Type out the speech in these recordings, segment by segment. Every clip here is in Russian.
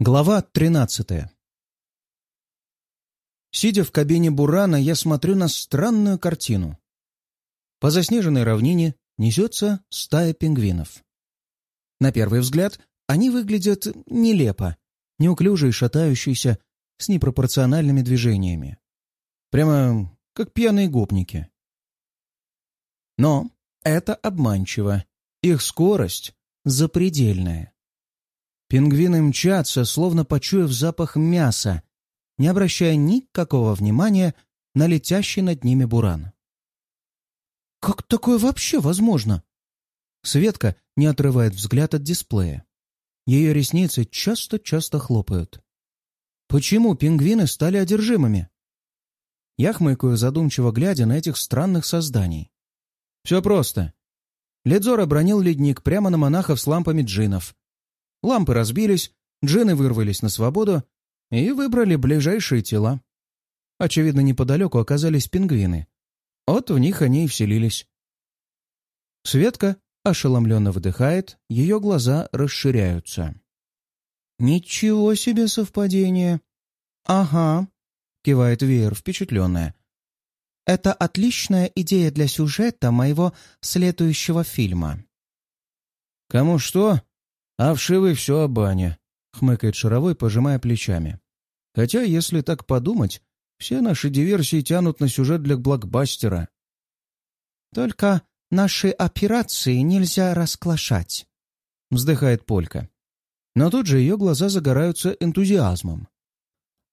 Глава 13 Сидя в кабине Бурана, я смотрю на странную картину. По заснеженной равнине несется стая пингвинов. На первый взгляд они выглядят нелепо, неуклюжие, шатающиеся, с непропорциональными движениями. Прямо как пьяные гопники. Но это обманчиво. Их скорость запредельная. Пингвины мчатся, словно почуяв запах мяса, не обращая никакого внимания на летящий над ними буран. «Как такое вообще возможно?» Светка не отрывает взгляд от дисплея. Ее ресницы часто-часто хлопают. «Почему пингвины стали одержимыми?» Я хмыкаю, задумчиво глядя на этих странных созданий. «Все просто. Ледзор обронил ледник прямо на монахов с лампами джинов. Лампы разбились, джины вырвались на свободу и выбрали ближайшие тела. Очевидно, неподалеку оказались пингвины. Вот в них они и вселились. Светка ошеломленно выдыхает, ее глаза расширяются. «Ничего себе совпадение!» «Ага», — кивает Веер, впечатленная. «Это отличная идея для сюжета моего следующего фильма». «Кому что, а вшивый все о бане», — хмыкает Шаровой, пожимая плечами. «Хотя, если так подумать, все наши диверсии тянут на сюжет для блокбастера». «Только наши операции нельзя расклашать», — вздыхает Полька. Но тут же ее глаза загораются энтузиазмом.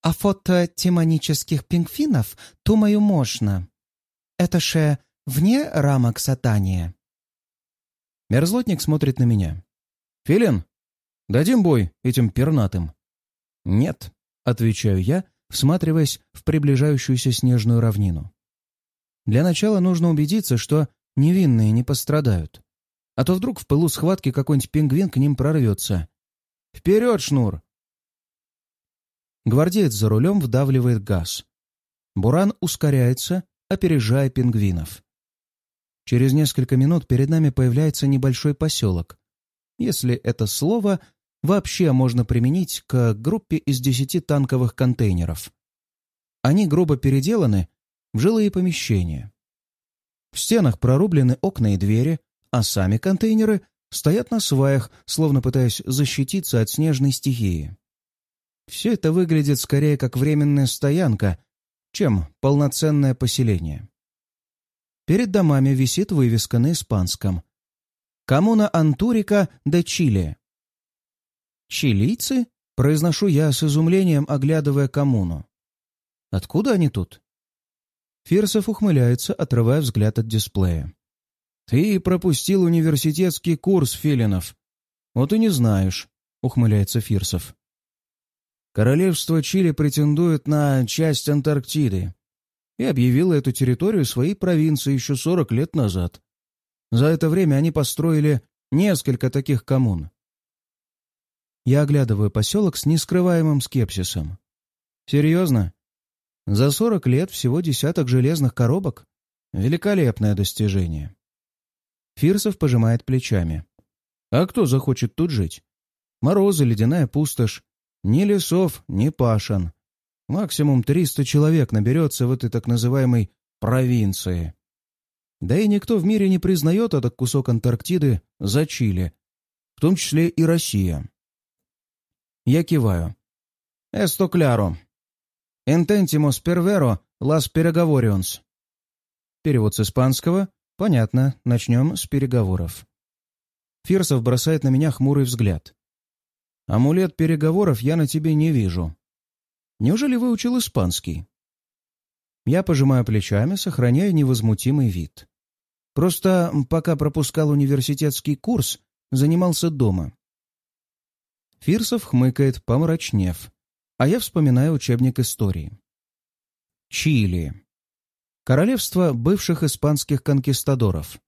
«А фото теманических пингвинов, думаю, можно. Это же вне рамок задания». Мерзлотник смотрит на меня. «Филин, дадим бой этим пернатым?» «Нет», — отвечаю я, всматриваясь в приближающуюся снежную равнину. «Для начала нужно убедиться, что невинные не пострадают. А то вдруг в пылу схватки какой-нибудь пингвин к ним прорвется. Вперед, шнур!» Гвардеец за рулем вдавливает газ. Буран ускоряется, опережая пингвинов. Через несколько минут перед нами появляется небольшой поселок, если это слово вообще можно применить к группе из десяти танковых контейнеров. Они грубо переделаны в жилые помещения. В стенах прорублены окна и двери, а сами контейнеры стоят на сваях, словно пытаясь защититься от снежной стихии. Все это выглядит скорее как временная стоянка, чем полноценное поселение. Перед домами висит вывеска на испанском Коммуна Антурика де Чили. «Чилийцы?» — произношу я с изумлением, оглядывая коммуну. «Откуда они тут?» Фирсов ухмыляется, отрывая взгляд от дисплея. «Ты пропустил университетский курс, Филинов. Вот и не знаешь», — ухмыляется Фирсов. Королевство Чили претендует на часть Антарктиды и объявило эту территорию своей провинцией еще сорок лет назад. За это время они построили несколько таких коммун. Я оглядываю поселок с нескрываемым скепсисом. Серьезно? За сорок лет всего десяток железных коробок? Великолепное достижение. Фирсов пожимает плечами. А кто захочет тут жить? Морозы, ледяная пустошь. Ни лесов, ни пашен. Максимум триста человек наберется в этой так называемой провинции. Да и никто в мире не признает этот кусок Антарктиды за Чили, в том числе и Россия. Я киваю. «Эсто кляро. Интентимос перверо лас переговорионс». Перевод с испанского. Понятно, начнем с переговоров. Фирсов бросает на меня хмурый взгляд. «Амулет переговоров я на тебе не вижу. Неужели выучил испанский?» Я пожимаю плечами, сохраняя невозмутимый вид. Просто пока пропускал университетский курс, занимался дома. Фирсов хмыкает, помрачнев, а я вспоминаю учебник истории. Чили. Королевство бывших испанских конкистадоров.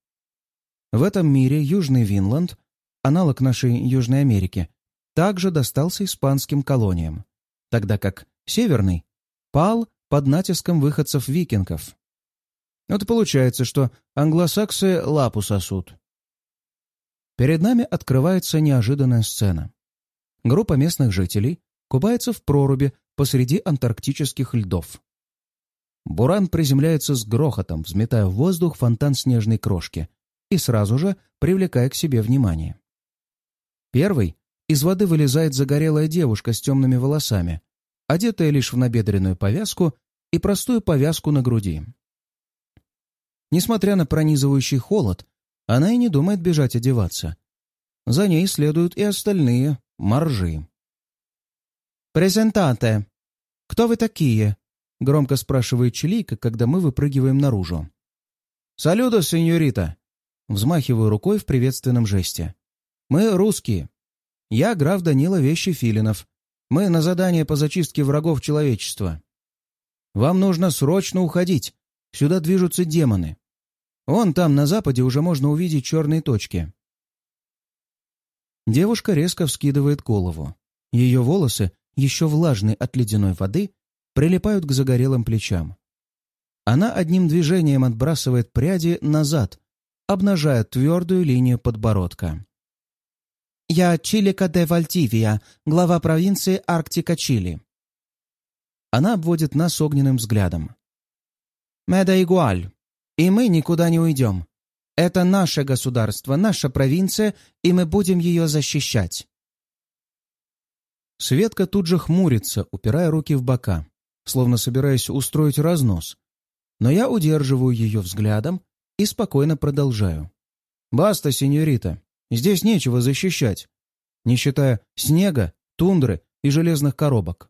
В этом мире Южный Винланд, аналог нашей Южной Америки, также достался испанским колониям, тогда как Северный пал под натиском выходцев-викингов. Вот и получается, что англосаксы лапу сосут. Перед нами открывается неожиданная сцена. Группа местных жителей купается в проруби посреди антарктических льдов. Буран приземляется с грохотом, взметая в воздух фонтан снежной крошки и сразу же привлекая к себе внимание. Первый из воды вылезает загорелая девушка с темными волосами, одетая лишь в набедренную повязку и простую повязку на груди. Несмотря на пронизывающий холод, она и не думает бежать одеваться. За ней следуют и остальные моржи. «Презентате! Кто вы такие?» — громко спрашивает Чилийка, когда мы выпрыгиваем наружу. «Салюда, сеньорита!» — взмахиваю рукой в приветственном жесте. «Мы русские. Я граф Данила Вещи Филинов. Мы на задание по зачистке врагов человечества. Вам нужно срочно уходить. Сюда движутся демоны. Вон там, на западе, уже можно увидеть черные точки. Девушка резко вскидывает голову. Ее волосы, еще влажные от ледяной воды, прилипают к загорелым плечам. Она одним движением отбрасывает пряди назад, обнажая твердую линию подбородка. «Я Чилика де Вальтивия, глава провинции Арктика Чили». Она обводит нас огненным взглядом. «Меда Игуаль, и мы никуда не уйдем. Это наше государство, наша провинция, и мы будем ее защищать». Светка тут же хмурится, упирая руки в бока, словно собираясь устроить разнос. Но я удерживаю ее взглядом и спокойно продолжаю. «Баста, сеньорита, здесь нечего защищать, не считая снега, тундры и железных коробок».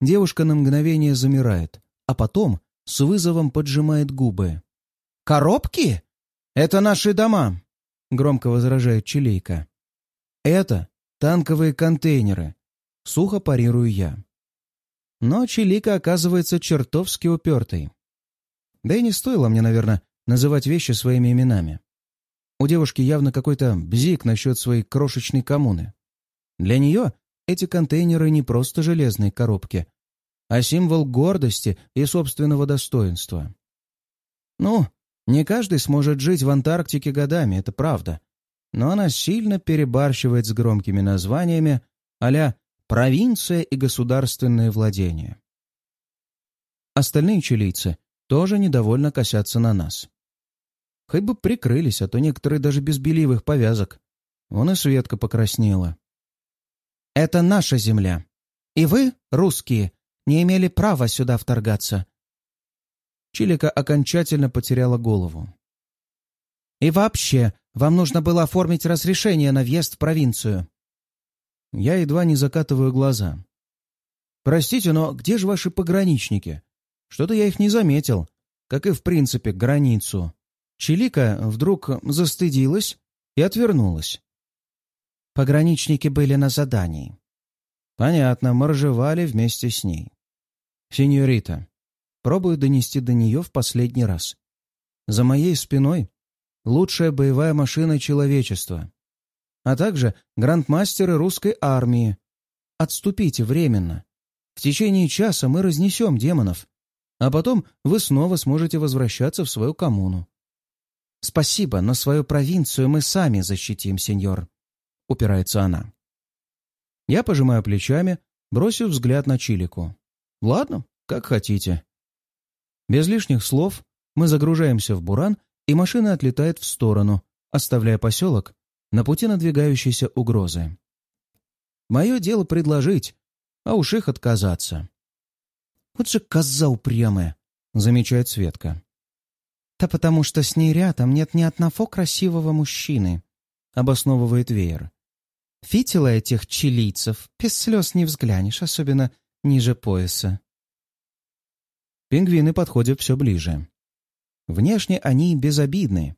Девушка на мгновение замирает, а потом с вызовом поджимает губы. «Коробки? Это наши дома!» — громко возражает Чилейка. «Это танковые контейнеры», — сухо парирую я. Но Чилика оказывается чертовски упертой. Да и не стоило мне, наверное, называть вещи своими именами. У девушки явно какой-то бзик насчет своей крошечной коммуны. Для нее эти контейнеры не просто железные коробки, а символ гордости и собственного достоинства. Ну, не каждый сможет жить в Антарктике годами, это правда. Но она сильно перебарщивает с громкими названиями а «провинция» и «государственное владение». Остальные чилийцы тоже недовольно косятся на нас. Хоть бы прикрылись, а то некоторые даже без беливых повязок. Вон и Светка покраснела. «Это наша земля. И вы, русские, не имели права сюда вторгаться. Чилика окончательно потеряла голову. «И вообще, вам нужно было оформить разрешение на въезд в провинцию». Я едва не закатываю глаза. «Простите, но где же ваши пограничники? Что-то я их не заметил, как и, в принципе, границу». Чилика вдруг застыдилась и отвернулась. Пограничники были на задании. Понятно, моржевали вместе с ней. «Сеньорита». Пробую донести до нее в последний раз. За моей спиной лучшая боевая машина человечества, а также грандмастеры русской армии. Отступите временно. В течение часа мы разнесем демонов, а потом вы снова сможете возвращаться в свою коммуну. «Спасибо, но свою провинцию мы сами защитим, сеньор», — упирается она. Я пожимаю плечами, бросив взгляд на Чилику. Ладно, как хотите. Без лишних слов мы загружаемся в буран, и машина отлетает в сторону, оставляя поселок на пути надвигающейся угрозы. Мое дело предложить, а уж их отказаться. «Вот же коза упрямая!» — замечает Светка. «Да потому что с ней рядом нет ни одного красивого мужчины», — обосновывает Веер. «Видела этих чилийцев? Без слез не взглянешь, особенно ниже пояса. Пингвины подходят все ближе. Внешне они безобидны,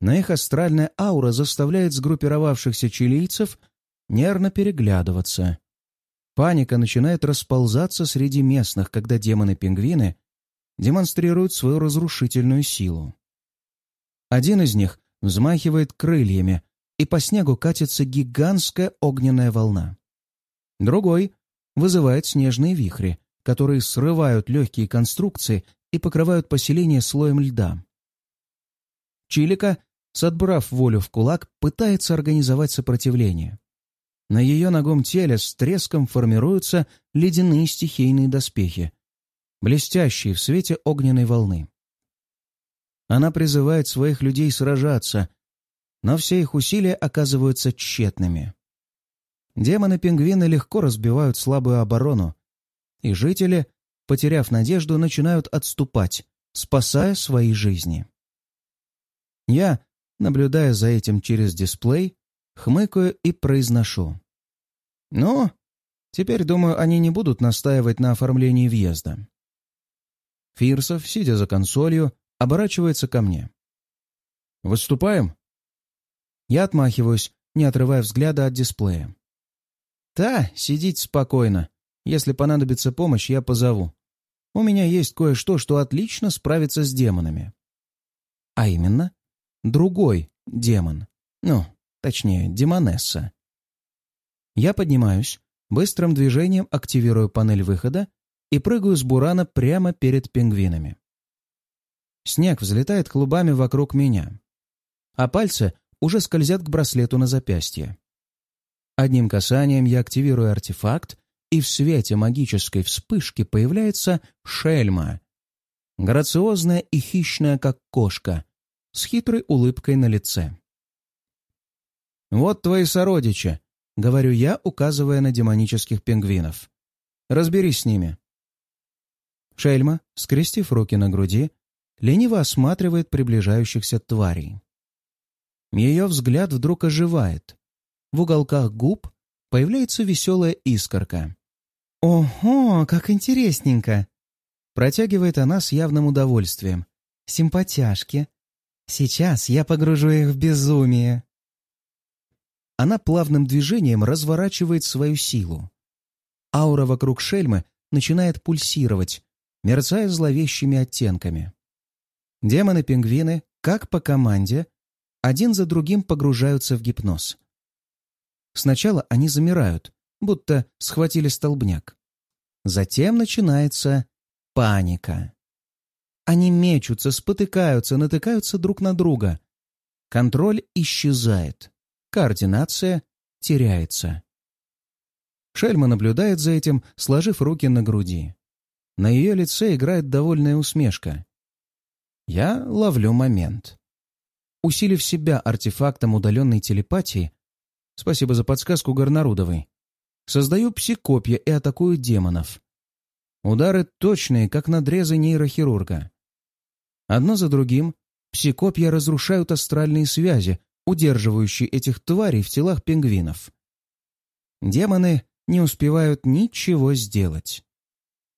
но их астральная аура заставляет сгруппировавшихся чилийцев нервно переглядываться. Паника начинает расползаться среди местных, когда демоны-пингвины демонстрируют свою разрушительную силу. Один из них взмахивает крыльями, и по снегу катится гигантская огненная волна. Другой вызывает снежные вихри, которые срывают легкие конструкции и покрывают поселение слоем льда. Чилика, сотбрав волю в кулак, пытается организовать сопротивление. На ее ногом теле с треском формируются ледяные стихийные доспехи, блестящие в свете огненной волны. Она призывает своих людей сражаться, но все их усилия оказываются тщетными. Демоны-пингвины легко разбивают слабую оборону, и жители, потеряв надежду, начинают отступать, спасая свои жизни. Я, наблюдая за этим через дисплей, хмыкаю и произношу. «Ну, теперь, думаю, они не будут настаивать на оформлении въезда». Фирсов, сидя за консолью, оборачивается ко мне. «Выступаем?» Я отмахиваюсь, не отрывая взгляда от дисплея. «Да, сидите спокойно. Если понадобится помощь, я позову. У меня есть кое-что, что отлично справится с демонами». А именно, другой демон. Ну, Точнее, демонесса. Я поднимаюсь, быстрым движением активирую панель выхода и прыгаю с бурана прямо перед пингвинами. Снег взлетает клубами вокруг меня, а пальцы уже скользят к браслету на запястье. Одним касанием я активирую артефакт, и в свете магической вспышки появляется шельма. Грациозная и хищная, как кошка, с хитрой улыбкой на лице. «Вот твои сородичи», — говорю я, указывая на демонических пингвинов. «Разберись с ними». Шельма, скрестив руки на груди, лениво осматривает приближающихся тварей. Ее взгляд вдруг оживает. В уголках губ появляется веселая искорка. «Ого, как интересненько!» Протягивает она с явным удовольствием. «Симпатяшки. Сейчас я погружу их в безумие» она плавным движением разворачивает свою силу. Аура вокруг шельмы начинает пульсировать, мерцая зловещими оттенками. Демоны-пингвины, как по команде, один за другим погружаются в гипноз. Сначала они замирают, будто схватили столбняк. Затем начинается паника. Они мечутся, спотыкаются, натыкаются друг на друга. Контроль исчезает координация теряется. Шельма наблюдает за этим, сложив руки на груди. На ее лице играет довольная усмешка. Я ловлю момент. Усилив себя артефактом удаленной телепатии, спасибо за подсказку Горнарудовой, создаю псикопья и атакую демонов. Удары точные, как надрезы нейрохирурга. Одно за другим псикопья разрушают астральные связи, удерживающий этих тварей в телах пингвинов. Демоны не успевают ничего сделать.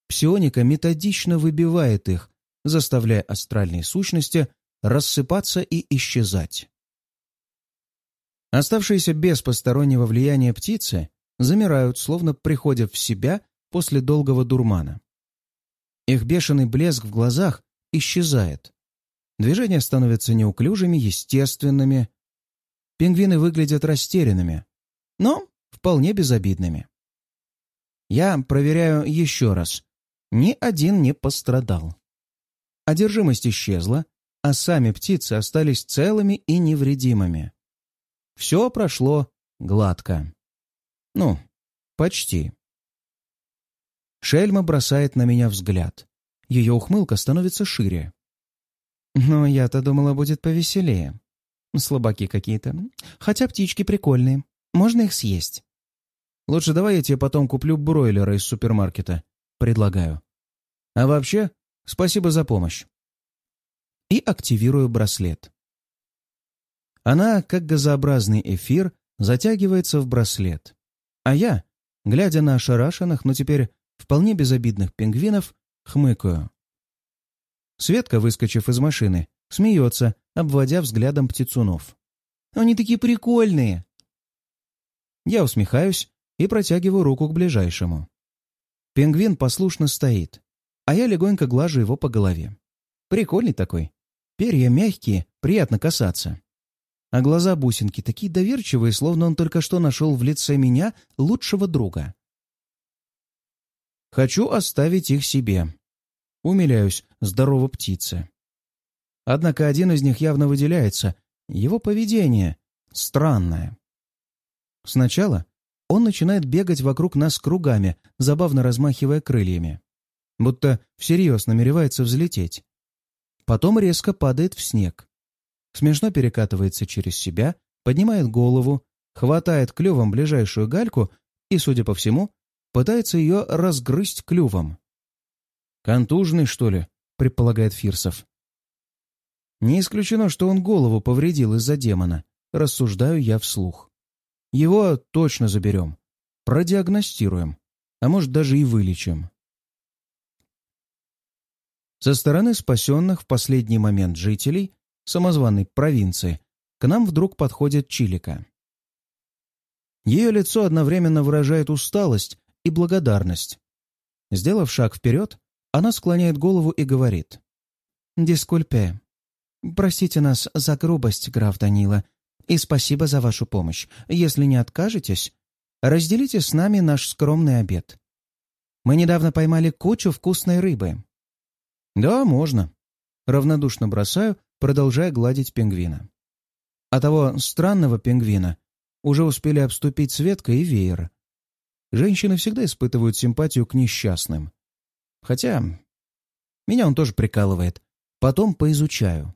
Псионика методично выбивает их, заставляя астральные сущности рассыпаться и исчезать. Оставшиеся без постороннего влияния птицы замирают, словно приходят в себя после долгого дурмана. Их бешеный блеск в глазах исчезает. Движения становятся неуклюжими, естественными, Пингвины выглядят растерянными, но вполне безобидными. Я проверяю еще раз. Ни один не пострадал. Одержимость исчезла, а сами птицы остались целыми и невредимыми. Все прошло гладко. Ну, почти. Шельма бросает на меня взгляд. Ее ухмылка становится шире. Но я-то думала, будет повеселее. Слабаки какие-то. Хотя птички прикольные. Можно их съесть. Лучше давай я тебе потом куплю бройлера из супермаркета. Предлагаю. А вообще, спасибо за помощь. И активирую браслет. Она, как газообразный эфир, затягивается в браслет. А я, глядя на ошарашенных, но теперь вполне безобидных пингвинов, хмыкаю. Светка, выскочив из машины, смеется, обводя взглядом птицунов. «Они такие прикольные!» Я усмехаюсь и протягиваю руку к ближайшему. Пингвин послушно стоит, а я легонько глажу его по голове. Прикольный такой. Перья мягкие, приятно касаться. А глаза бусинки такие доверчивые, словно он только что нашел в лице меня лучшего друга. Хочу оставить их себе. Умиляюсь, здорово птица. Однако один из них явно выделяется. Его поведение странное. Сначала он начинает бегать вокруг нас кругами, забавно размахивая крыльями. Будто всерьез намеревается взлететь. Потом резко падает в снег. Смешно перекатывается через себя, поднимает голову, хватает клювом ближайшую гальку и, судя по всему, пытается ее разгрызть клювом. «Контужный, что ли?» — предполагает Фирсов. Не исключено, что он голову повредил из-за демона, рассуждаю я вслух. Его точно заберем, продиагностируем, а может даже и вылечим. Со стороны спасенных в последний момент жителей самозваной провинции к нам вдруг подходит Чилика. Ее лицо одновременно выражает усталость и благодарность. Сделав шаг вперед, она склоняет голову и говорит. «Дискульпе. Простите нас за грубость, граф Данила, и спасибо за вашу помощь. Если не откажетесь, разделите с нами наш скромный обед. Мы недавно поймали кучу вкусной рыбы». «Да, можно». Равнодушно бросаю, продолжая гладить пингвина. А того странного пингвина уже успели обступить Светка и Веер. Женщины всегда испытывают симпатию к несчастным. Хотя меня он тоже прикалывает. Потом поизучаю.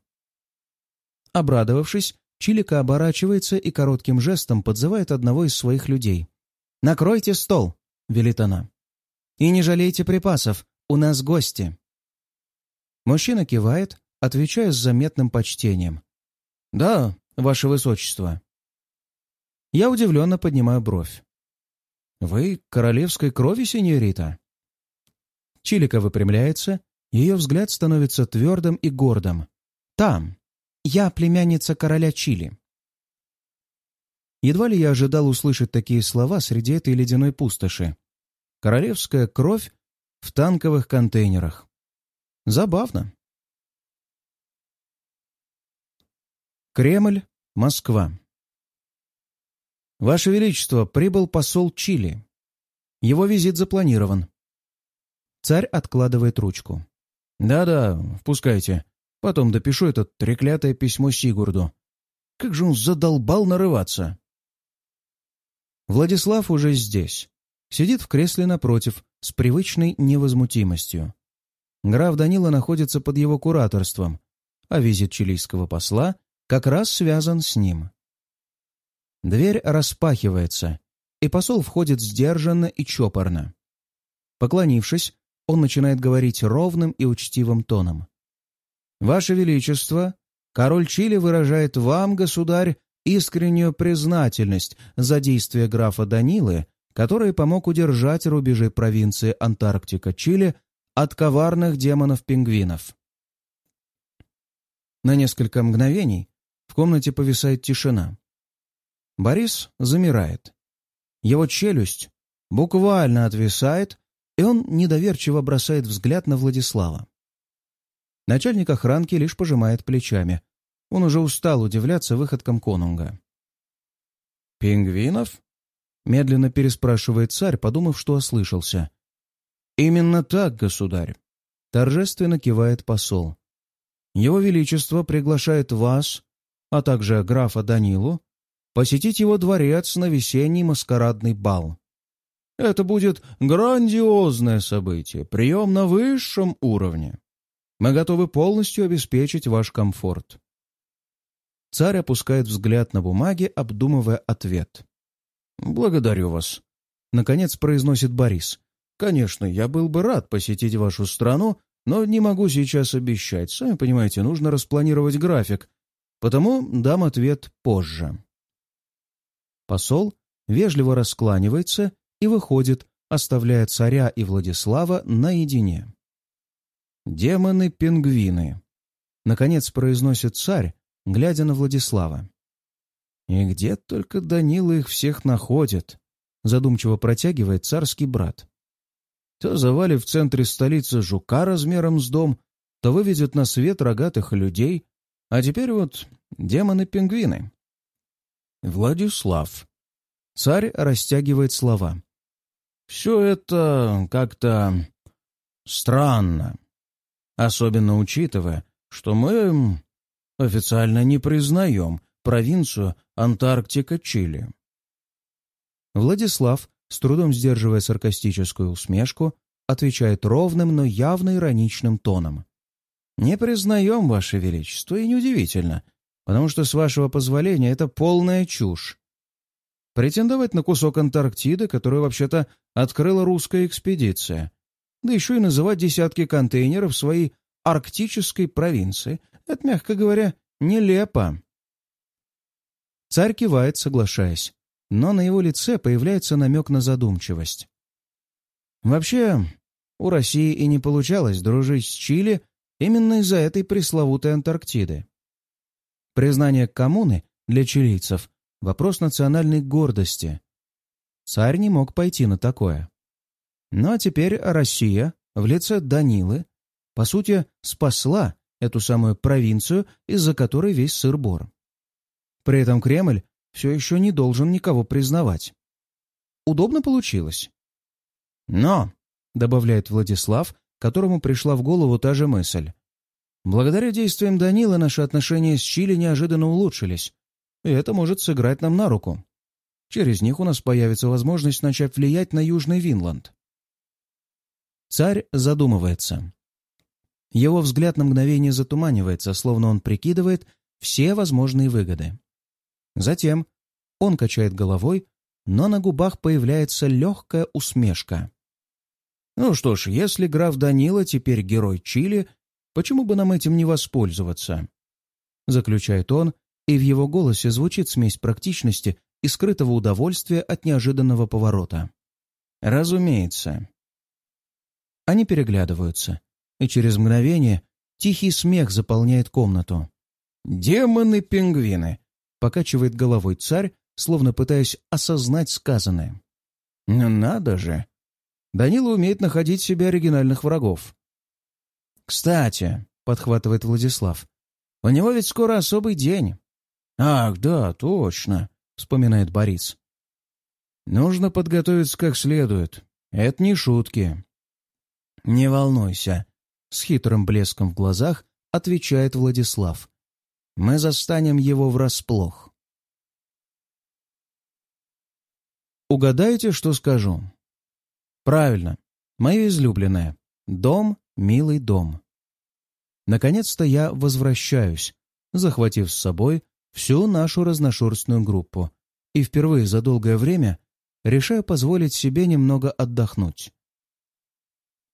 Обрадовавшись, Чилика оборачивается и коротким жестом подзывает одного из своих людей. «Накройте стол!» — велит она. «И не жалейте припасов, у нас гости!» Мужчина кивает, отвечая с заметным почтением. «Да, ваше высочество». Я удивленно поднимаю бровь. «Вы королевской крови, сеньорита?» Чилика выпрямляется, ее взгляд становится твердым и гордым. «Там. Я племянница короля Чили». Едва ли я ожидал услышать такие слова среди этой ледяной пустоши. Королевская кровь в танковых контейнерах. Забавно. Кремль, Москва. Ваше Величество, прибыл посол Чили. Его визит запланирован. Царь откладывает ручку. «Да-да, впускайте. Потом допишу это треклятое письмо Сигурду. Как же он задолбал нарываться!» Владислав уже здесь. Сидит в кресле напротив, с привычной невозмутимостью. Граф Данила находится под его кураторством, а визит чилийского посла как раз связан с ним. Дверь распахивается, и посол входит сдержанно и чопорно. Поклонившись, он начинает говорить ровным и учтивым тоном. «Ваше Величество, король Чили выражает вам, государь, искреннюю признательность за действия графа Данилы, который помог удержать рубежи провинции Антарктика Чили от коварных демонов-пингвинов». На несколько мгновений в комнате повисает тишина. Борис замирает. Его челюсть буквально отвисает, и он недоверчиво бросает взгляд на Владислава. Начальник охранки лишь пожимает плечами. Он уже устал удивляться выходкам конунга. «Пингвинов?» — медленно переспрашивает царь, подумав, что ослышался. «Именно так, государь!» — торжественно кивает посол. «Его Величество приглашает вас, а также графа Данилу, посетить его дворец на весенний маскарадный бал. Это будет грандиозное событие, прием на высшем уровне. Мы готовы полностью обеспечить ваш комфорт. Царь опускает взгляд на бумаге, обдумывая ответ. «Благодарю вас», — наконец произносит Борис. «Конечно, я был бы рад посетить вашу страну, но не могу сейчас обещать. Сами понимаете, нужно распланировать график, потому дам ответ позже. Посол вежливо раскланивается и выходит, оставляя царя и Владислава наедине. «Демоны-пингвины», — наконец произносит царь, глядя на Владислава. «И где только Данила их всех находит?» — задумчиво протягивает царский брат. То завалит в центре столицы жука размером с дом, то выведет на свет рогатых людей, а теперь вот демоны-пингвины. Владислав. Царь растягивает слова. Все это как-то странно. Особенно учитывая, что мы официально не признаем провинцию Антарктика-Чили. Владислав, с трудом сдерживая саркастическую усмешку, отвечает ровным, но явно ироничным тоном. «Не признаем, Ваше Величество, и неудивительно, потому что, с вашего позволения, это полная чушь. Претендовать на кусок Антарктиды, который вообще-то открыла русская экспедиция, да еще и называть десятки контейнеров своей арктической провинции, это, мягко говоря, нелепо. Царь кивает, соглашаясь, но на его лице появляется намек на задумчивость. Вообще, у России и не получалось дружить с Чили именно из-за этой пресловутой Антарктиды. Признание коммуны для чилийцев — вопрос национальной гордости. Царь не мог пойти на такое. Ну а теперь Россия в лице Данилы, по сути, спасла эту самую провинцию, из-за которой весь сыр-бор. При этом Кремль все еще не должен никого признавать. Удобно получилось. Но, — добавляет Владислав, которому пришла в голову та же мысль, Благодаря действиям Данила наши отношения с Чили неожиданно улучшились, и это может сыграть нам на руку. Через них у нас появится возможность начать влиять на Южный Винланд. Царь задумывается. Его взгляд на мгновение затуманивается, словно он прикидывает все возможные выгоды. Затем он качает головой, но на губах появляется легкая усмешка. Ну что ж, если граф Данила теперь герой Чили, Почему бы нам этим не воспользоваться?» Заключает он, и в его голосе звучит смесь практичности и скрытого удовольствия от неожиданного поворота. «Разумеется». Они переглядываются, и через мгновение тихий смех заполняет комнату. «Демоны-пингвины!» — покачивает головой царь, словно пытаясь осознать сказанное. «Ну надо же! Данила умеет находить себе оригинальных врагов. «Кстати», — подхватывает Владислав, — «у него ведь скоро особый день». «Ах, да, точно», — вспоминает Борис. «Нужно подготовиться как следует. Это не шутки». «Не волнуйся», — с хитрым блеском в глазах отвечает Владислав. «Мы застанем его врасплох». Угадайте, что скажу. Правильно, мое излюбленное. Дом милый дом. Наконец-то я возвращаюсь, захватив с собой всю нашу разношерстную группу, и впервые за долгое время решаю позволить себе немного отдохнуть.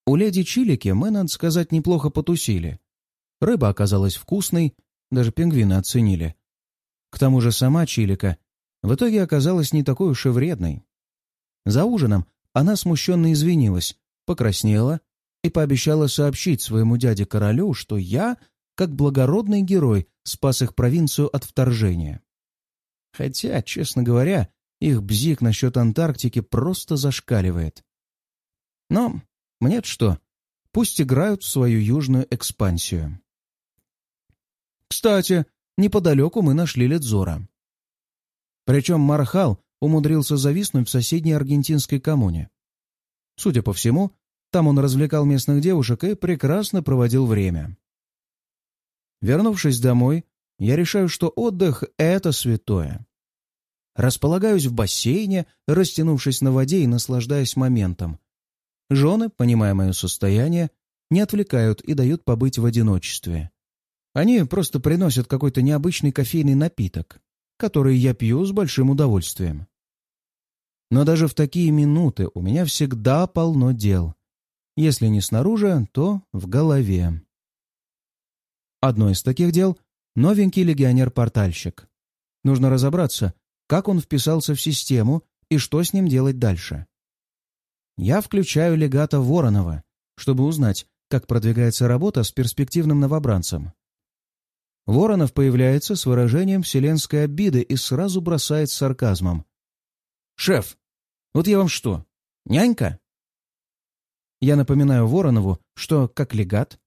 У леди Чилики мы, надо сказать, неплохо потусили. Рыба оказалась вкусной, даже пингвины оценили. К тому же сама Чилика в итоге оказалась не такой уж и вредной. За ужином она смущенно извинилась, покраснела и пообещала сообщить своему дяде-королю, что я, как благородный герой, спас их провинцию от вторжения. Хотя, честно говоря, их бзик насчет Антарктики просто зашкаливает. Но мне что, пусть играют в свою южную экспансию. Кстати, неподалеку мы нашли Ледзора. Причем Мархал умудрился зависнуть в соседней аргентинской коммуне. Судя по всему, там он развлекал местных девушек и прекрасно проводил время. Вернувшись домой, я решаю, что отдых — это святое. Располагаюсь в бассейне, растянувшись на воде и наслаждаясь моментом. Жены, понимая мое состояние, не отвлекают и дают побыть в одиночестве. Они просто приносят какой-то необычный кофейный напиток, который я пью с большим удовольствием. Но даже в такие минуты у меня всегда полно дел. Если не снаружи, то в голове. Одно из таких дел — новенький легионер-портальщик. Нужно разобраться, как он вписался в систему и что с ним делать дальше. Я включаю легата Воронова, чтобы узнать, как продвигается работа с перспективным новобранцем. Воронов появляется с выражением вселенской обиды и сразу бросает сарказмом. «Шеф, вот я вам что, нянька?» Я напоминаю Воронову, что, как легат,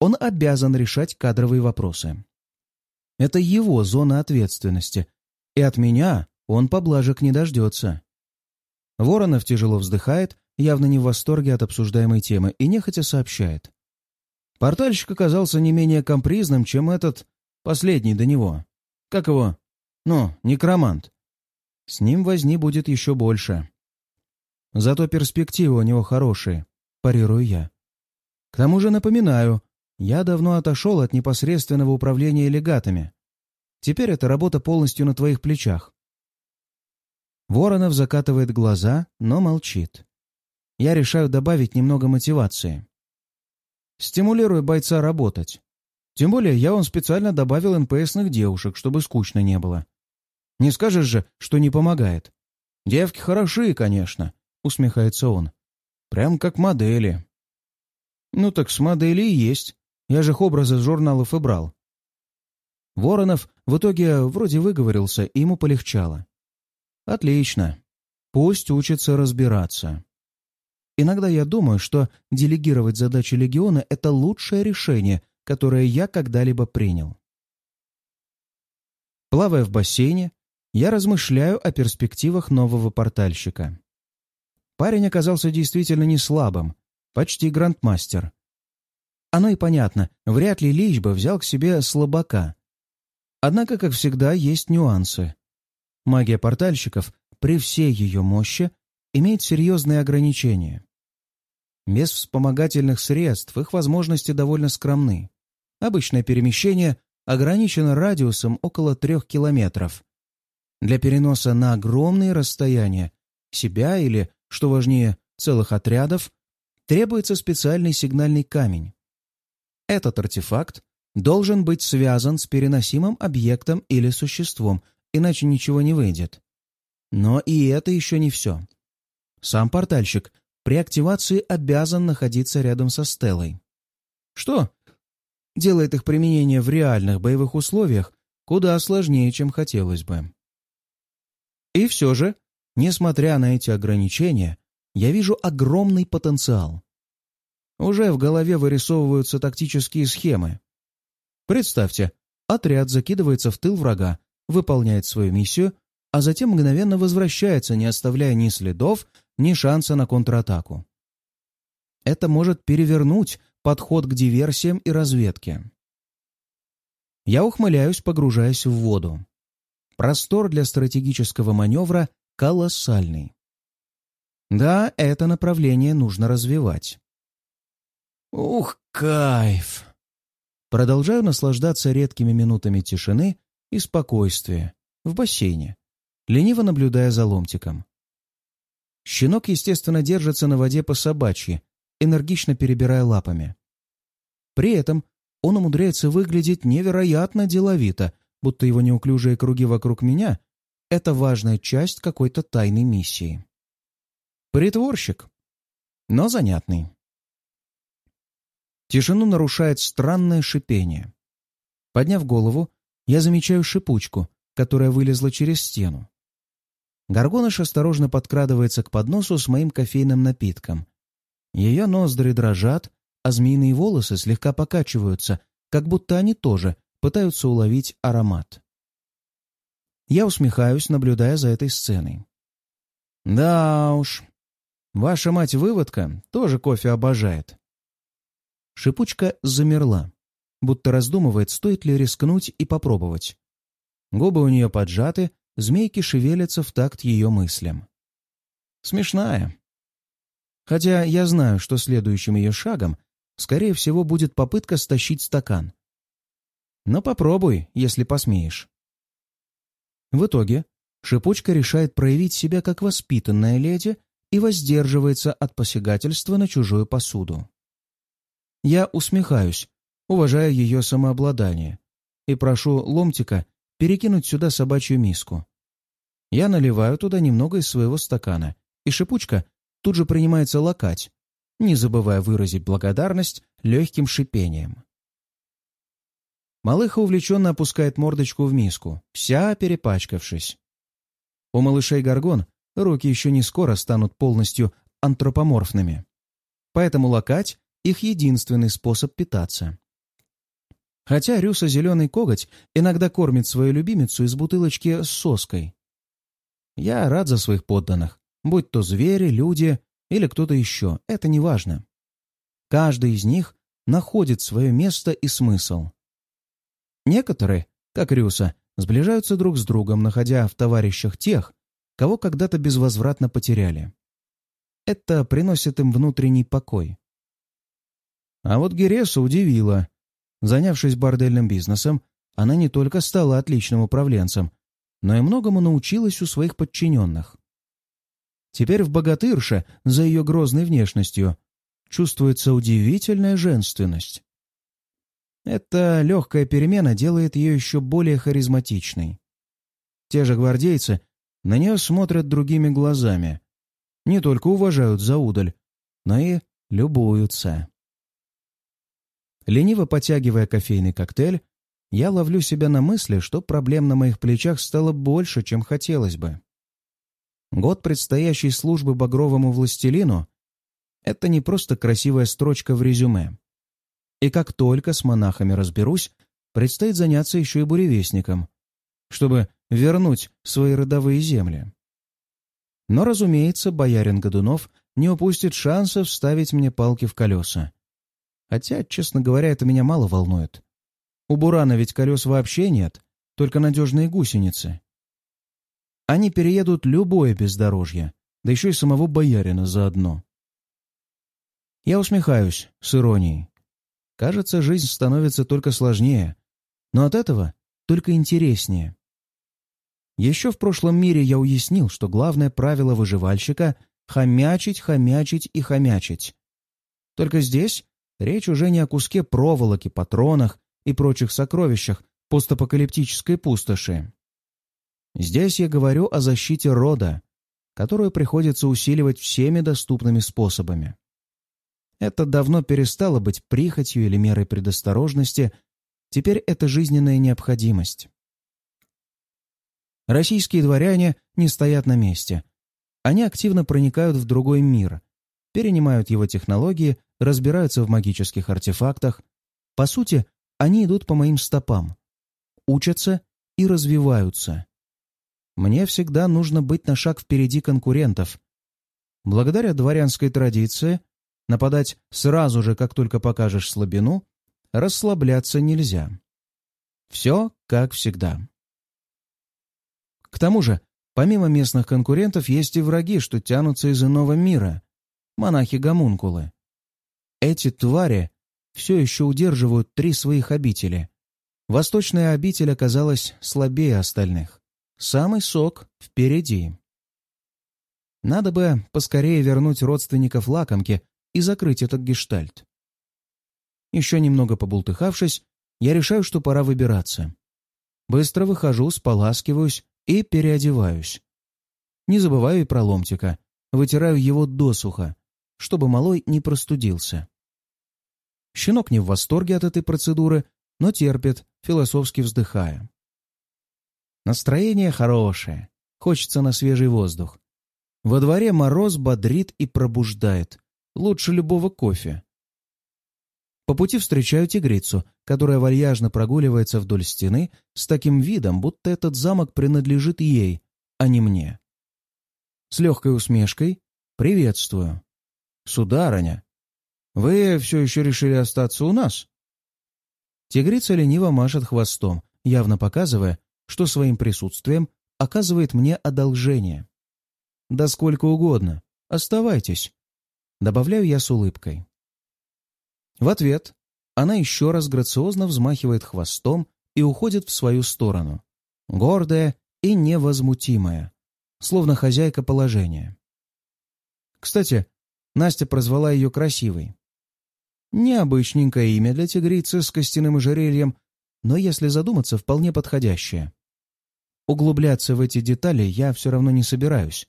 он обязан решать кадровые вопросы. Это его зона ответственности, и от меня он поблажек не дождется. Воронов тяжело вздыхает, явно не в восторге от обсуждаемой темы, и нехотя сообщает. Портальщик оказался не менее компризным, чем этот последний до него. Как его? Ну, некромант. с ним возни будет еще больше. Зато перспективы у него хорошие, парирую я. К тому же напоминаю, я давно отошел от непосредственного управления легатами. Теперь эта работа полностью на твоих плечах. Воронов закатывает глаза, но молчит. Я решаю добавить немного мотивации. Стимулирую бойца работать. Тем более я вам специально добавил НПСных девушек, чтобы скучно не было. Не скажешь же, что не помогает. Девки хорошие, конечно, усмехается он. Прям как модели. Ну так с модели и есть. Я же их образы с журналов и брал. Воронов в итоге вроде выговорился, и ему полегчало. Отлично. Пусть учится разбираться. Иногда я думаю, что делегировать задачи легиона — это лучшее решение, которое я когда-либо принял. Плавая в бассейне, я размышляю о перспективах нового портальщика. Парень оказался действительно не слабым, почти грандмастер. Оно и понятно, вряд ли Лич бы взял к себе слабака. Однако, как всегда, есть нюансы. Магия портальщиков при всей ее мощи имеет серьезные ограничения. Без вспомогательных средств их возможности довольно скромны. Обычное перемещение ограничено радиусом около трех километров. Для переноса на огромные расстояния себя или, что важнее, целых отрядов, требуется специальный сигнальный камень. Этот артефакт должен быть связан с переносимым объектом или существом, иначе ничего не выйдет. Но и это еще не все. Сам портальщик при активации обязан находиться рядом со стелой. Что делает их применение в реальных боевых условиях куда сложнее, чем хотелось бы. И все же, несмотря на эти ограничения, я вижу огромный потенциал. Уже в голове вырисовываются тактические схемы. Представьте, отряд закидывается в тыл врага, выполняет свою миссию, а затем мгновенно возвращается, не оставляя ни следов, ни шанса на контратаку. Это может перевернуть подход к диверсиям и разведке. Я ухмыляюсь, погружаясь в воду. Простор для стратегического маневра колоссальный. Да, это направление нужно развивать. Ух, кайф! Продолжаю наслаждаться редкими минутами тишины и спокойствия в бассейне, лениво наблюдая за ломтиком. Щенок, естественно, держится на воде по собачьи, энергично перебирая лапами. При этом он умудряется выглядеть невероятно деловито, будто его неуклюжие круги вокруг меня — это важная часть какой-то тайной миссии. Притворщик, но занятный. Тишину нарушает странное шипение. Подняв голову, я замечаю шипучку, которая вылезла через стену. Горгоныш осторожно подкрадывается к подносу с моим кофейным напитком. Ее ноздри дрожат, а змеиные волосы слегка покачиваются, как будто они тоже пытаются уловить аромат. Я усмехаюсь, наблюдая за этой сценой. «Да уж, ваша мать-выводка тоже кофе обожает». Шипучка замерла, будто раздумывает, стоит ли рискнуть и попробовать. Губы у нее поджаты, змейки шевелятся в такт ее мыслям. Смешная. Хотя я знаю, что следующим ее шагом, скорее всего, будет попытка стащить стакан. Но попробуй, если посмеешь. В итоге Шипучка решает проявить себя как воспитанная леди и воздерживается от посягательства на чужую посуду. Я усмехаюсь, уважая ее самообладание, и прошу ломтика перекинуть сюда собачью миску. Я наливаю туда немного из своего стакана, и шипучка тут же принимается лакать, не забывая выразить благодарность легким шипением. Малыха увлеченно опускает мордочку в миску, вся перепачкавшись. У малышей горгон руки еще не скоро станут полностью антропоморфными, поэтому лакать — их единственный способ питаться. Хотя Рюса Зеленый Коготь иногда кормит свою любимицу из бутылочки с соской. Я рад за своих подданных, будь то звери, люди или кто-то еще, это не важно. Каждый из них находит свое место и смысл. Некоторые, как Рюса, сближаются друг с другом, находя в товарищах тех, кого когда-то безвозвратно потеряли. Это приносит им внутренний покой. А вот Гереса удивила. Занявшись бордельным бизнесом, она не только стала отличным управленцем, но и многому научилась у своих подчиненных. Теперь в богатырше, за ее грозной внешностью, чувствуется удивительная женственность. Эта легкая перемена делает ее еще более харизматичной. Те же гвардейцы на нее смотрят другими глазами. Не только уважают за удаль, но и любуются. Лениво потягивая кофейный коктейль, я ловлю себя на мысли, что проблем на моих плечах стало больше, чем хотелось бы. Год предстоящей службы багровому властелину — это не просто красивая строчка в резюме. И как только с монахами разберусь, предстоит заняться еще и буревестником, чтобы вернуть свои родовые земли. Но, разумеется, боярин Годунов не упустит шанса вставить мне палки в колеса. Хотя, честно говоря, это меня мало волнует. У Бурана ведь колес вообще нет, только надежные гусеницы. Они переедут любое бездорожье, да еще и самого боярина заодно. Я усмехаюсь с иронией. Кажется, жизнь становится только сложнее, но от этого только интереснее. Еще в прошлом мире я уяснил, что главное правило выживальщика — хомячить, хомячить и хомячить. Только здесь речь уже не о куске проволоки, патронах и прочих сокровищах постапокалиптической пустоши. Здесь я говорю о защите рода, которую приходится усиливать всеми доступными способами. Это давно перестало быть прихотью или мерой предосторожности, теперь это жизненная необходимость. Российские дворяне не стоят на месте. Они активно проникают в другой мир, перенимают его технологии, разбираются в магических артефактах. По сути, они идут по моим стопам, учатся и развиваются. Мне всегда нужно быть на шаг впереди конкурентов. Благодаря дворянской традиции нападать сразу же, как только покажешь слабину, расслабляться нельзя. Все как всегда. К тому же, помимо местных конкурентов, есть и враги, что тянутся из иного мира — монахи-гомункулы. Эти твари все еще удерживают три своих обители. Восточная обитель оказалась слабее остальных. Самый сок впереди. Надо бы поскорее вернуть родственников лакомки и закрыть этот гештальт. Еще немного побултыхавшись, я решаю, что пора выбираться. Быстро выхожу, споласкиваюсь и переодеваюсь. Не забываю и про ломтика. Вытираю его досуха, чтобы малой не простудился. Щенок не в восторге от этой процедуры, но терпит, философски вздыхая. Настроение хорошее, хочется на свежий воздух. Во дворе мороз бодрит и пробуждает, лучше любого кофе. По пути встречаю тигрицу, которая вальяжно прогуливается вдоль стены с таким видом, будто этот замок принадлежит ей, а не мне. С легкой усмешкой приветствую. «Сударыня, вы все еще решили остаться у нас?» Тигрица лениво машет хвостом, явно показывая, что своим присутствием оказывает мне одолжение. «Да сколько угодно. Оставайтесь», — добавляю я с улыбкой. В ответ она еще раз грациозно взмахивает хвостом и уходит в свою сторону, гордая и невозмутимая, словно хозяйка положения. Кстати, Настя прозвала ее красивой. Необычненькое имя для тигрицы с костяным ожерельем, но, если задуматься, вполне подходящее. Углубляться в эти детали я все равно не собираюсь.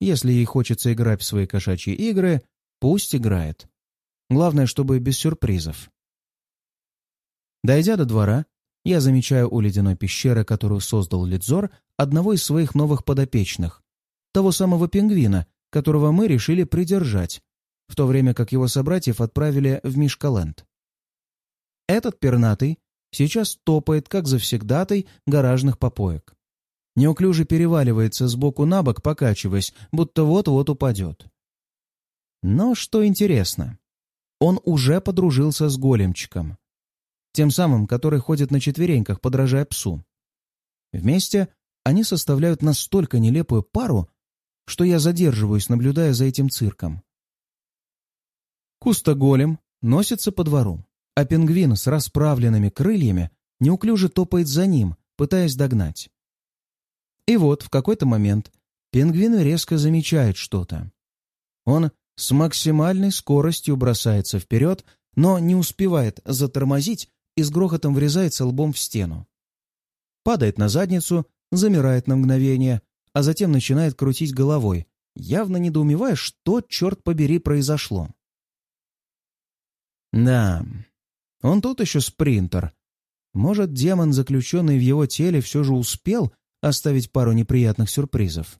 Если ей хочется играть в свои кошачьи игры, пусть играет. Главное, чтобы без сюрпризов. Дойдя до двора, я замечаю у ледяной пещеры, которую создал Лидзор, одного из своих новых подопечных, того самого пингвина, которого мы решили придержать, в то время как его собратьев отправили в Мишкаленд. Этот пернатый сейчас топает, как завсегдатай, гаражных попоек. Неуклюже переваливается с боку на бок, покачиваясь, будто вот-вот упадет. Но что интересно, он уже подружился с големчиком. Тем самым, который ходит на четвереньках, подражая псу. Вместе они составляют настолько нелепую пару, что я задерживаюсь, наблюдая за этим цирком. Кустоголем носится по двору, а пингвин с расправленными крыльями неуклюже топает за ним, пытаясь догнать. И вот в какой-то момент пингвин резко замечает что-то. Он с максимальной скоростью бросается вперед, но не успевает затормозить и с грохотом врезается лбом в стену. Падает на задницу, замирает на мгновение, а затем начинает крутить головой, явно недоумевая, что, черт побери, произошло. Да, он тут еще спринтер. Может, демон, заключенный в его теле, все же успел оставить пару неприятных сюрпризов.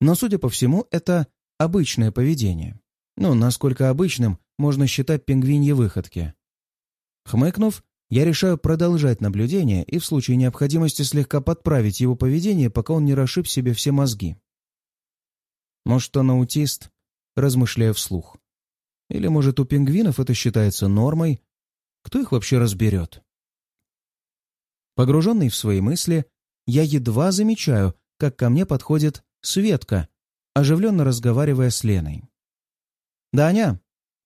Но, судя по всему, это обычное поведение. Ну, насколько обычным можно считать пингвиньи выходки. Хмыкнув, я решаю продолжать наблюдение и в случае необходимости слегка подправить его поведение, пока он не расшиб себе все мозги. Может, он аутист? Размышляю вслух. Или, может, у пингвинов это считается нормой? Кто их вообще разберет? Погруженный в свои мысли, я едва замечаю, как ко мне подходит Светка, оживленно разговаривая с Леной. «Даня,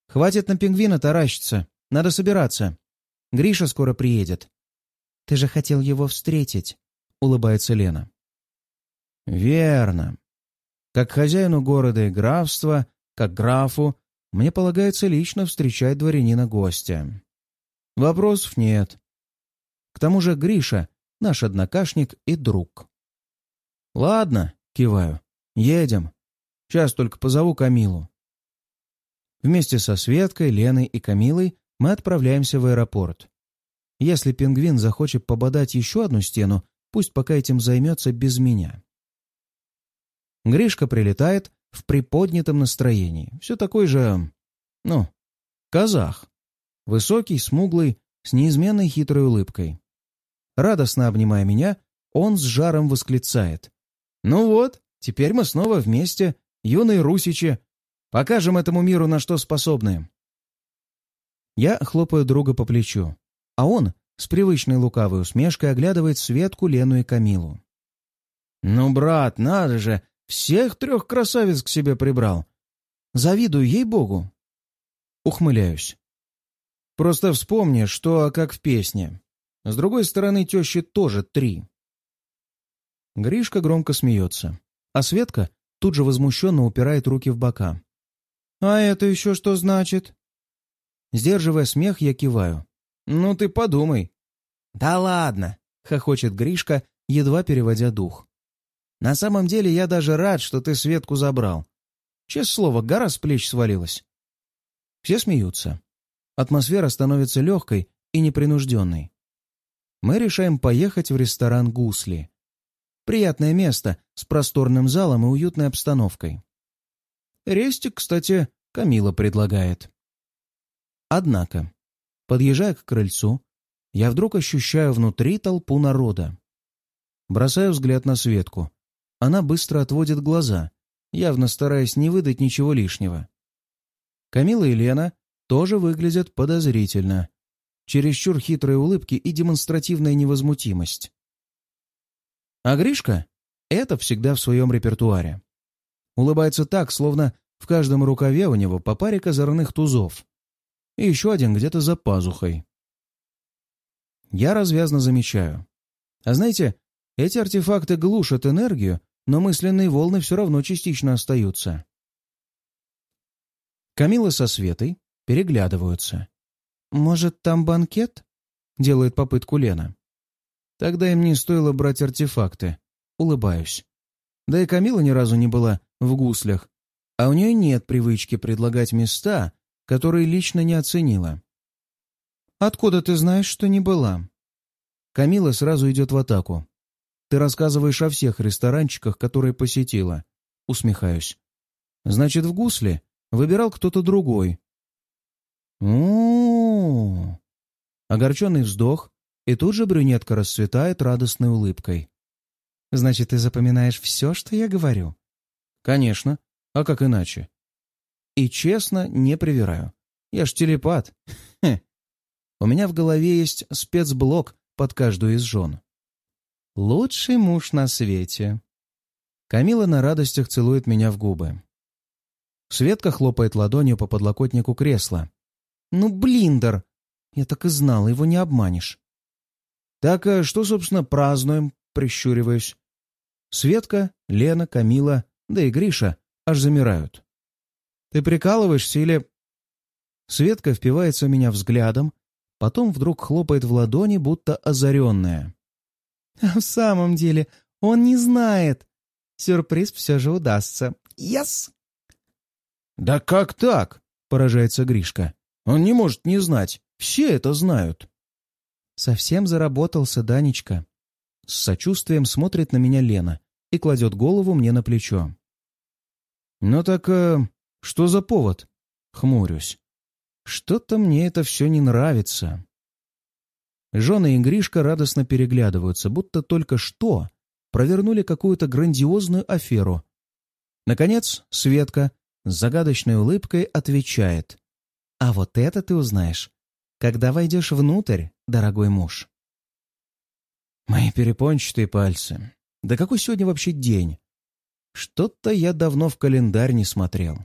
хватит на пингвина таращиться. Надо собираться. Гриша скоро приедет». «Ты же хотел его встретить», — улыбается Лена. «Верно. Как хозяину города и графства, как графу, мне полагается лично встречать дворянина-гостя. Вопросов нет. К тому же Гриша — наш однокашник и друг. «Ладно», — киваю, — «едем. Сейчас только позову Камилу». Вместе со Светкой, Леной и Камилой мы отправляемся в аэропорт. Если пингвин захочет пободать еще одну стену, пусть пока этим займется без меня. Гришка прилетает в приподнятом настроении. Все такой же, ну, казах. Высокий, смуглый, с неизменной хитрой улыбкой. Радостно обнимая меня, он с жаром восклицает. «Ну вот, теперь мы снова вместе, юные русичи. Покажем этому миру, на что способны». Я хлопаю друга по плечу, а он с привычной лукавой усмешкой оглядывает Светку, Лену и Камилу. «Ну, брат, надо же, всех трех красавиц к себе прибрал. Завидую ей-богу». Ухмыляюсь. Просто вспомни, что как в песне. С другой стороны, тещи тоже три. Гришка громко смеется, а Светка тут же возмущенно упирает руки в бока. «А это еще что значит?» Сдерживая смех, я киваю. «Ну ты подумай». «Да ладно!» — хохочет Гришка, едва переводя дух. «На самом деле я даже рад, что ты Светку забрал. Честное слово, гора с плеч свалилась». Все смеются. Атмосфера становится легкой и непринужденной. Мы решаем поехать в ресторан «Гусли». Приятное место с просторным залом и уютной обстановкой. Рестик, кстати, Камила предлагает. Однако, подъезжая к крыльцу, я вдруг ощущаю внутри толпу народа. Бросаю взгляд на Светку. Она быстро отводит глаза, явно стараясь не выдать ничего лишнего. Камила и Лена тоже выглядят подозрительно. Чересчур хитрые улыбки и демонстративная невозмутимость. А Гришка — это всегда в своем репертуаре. Улыбается так, словно в каждом рукаве у него по паре козырных тузов и еще один где-то за пазухой. Я развязно замечаю. А знаете, эти артефакты глушат энергию, но мысленные волны все равно частично остаются. Камила со Светой переглядываются. «Может, там банкет?» — делает попытку Лена. Тогда им не стоило брать артефакты. Улыбаюсь. Да и Камила ни разу не была в гуслях, а у нее нет привычки предлагать места, который лично не оценила. «Откуда ты знаешь, что не была?» Камила сразу идет в атаку. «Ты рассказываешь о всех ресторанчиках, которые посетила». Усмехаюсь. «Значит, в гусле выбирал кто-то другой». «О-о-о!» Огорченный вздох, и тут же брюнетка расцветает радостной улыбкой. «Значит, ты запоминаешь все, что я говорю?» «Конечно. А как иначе? И честно, не привираю. Я ж телепат. Хе. У меня в голове есть спецблок под каждую из жен. Лучший муж на свете. Камила на радостях целует меня в губы. Светка хлопает ладонью по подлокотнику кресла. «Ну, блиндер! Я так и знала, его не обманешь». «Так а что, собственно, празднуем?» — прищуриваюсь. Светка, Лена, Камила, да и Гриша аж замирают. «Ты прикалываешься или...» Светка впивается в меня взглядом, потом вдруг хлопает в ладони, будто озаренная. «А в самом деле он не знает. Сюрприз все же удастся. Yes!» «Да как так?» — поражается Гришка. «Он не может не знать. Все это знают». «Совсем заработался, Данечка». С сочувствием смотрит на меня Лена и кладет голову мне на плечо. «Ну так э, что за повод?» — хмурюсь. «Что-то мне это все не нравится». Жены и Гришка радостно переглядываются, будто только что провернули какую-то грандиозную аферу. Наконец, Светка с загадочной улыбкой отвечает. «А вот это ты узнаешь, когда войдешь внутрь, дорогой муж». Мои перепончатые пальцы. Да какой сегодня вообще день? Что-то я давно в календарь не смотрел.